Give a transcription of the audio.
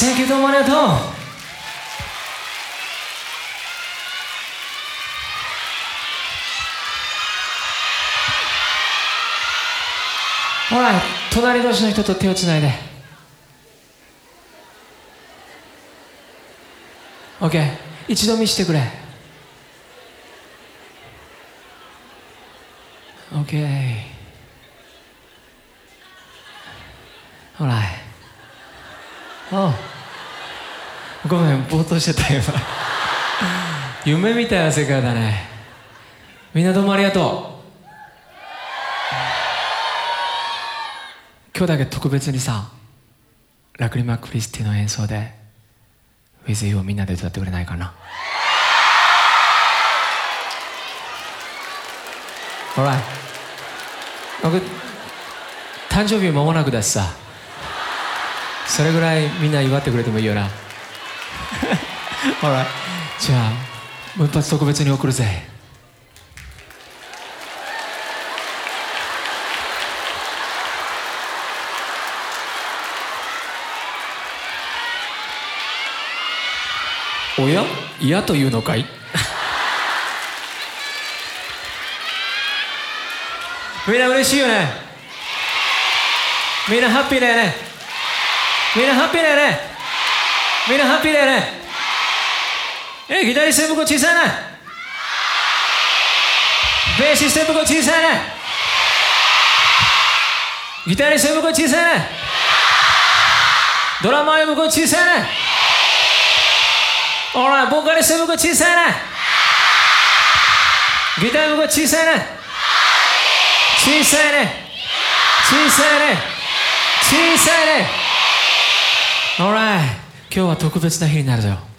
Thank you どうもありがとう。Alright 隣同士の人と手をつないで。OK 一度見してくれ。OK ほらあごめんぼーっとしてた今。夢みたいな世界だね。みんなどうもありがとう。今日だけ特別にさラクリマ・クリスティの演奏で「With You」をみんなで歌ってくれないかな。Alright 僕誕生日間もなくだしさ。それぐらいみんな祝ってくれてもいいよな。Alright じゃあもう一発特別に送るぜ。おや？嫌というのかい？みんな嬉しいよね。みんなハッピーだよね。みんなハッピーだよね。みんなハッピーだよねえギタリスト僕小さいなベーシスト僕小さいなギタリスト僕小さいなドラマー僕小さいなオーライボーカリスト僕小さいなギター僕小さいな小さいね。小さいね。小さいね。オーライ今日は特別な日になるぞ。よ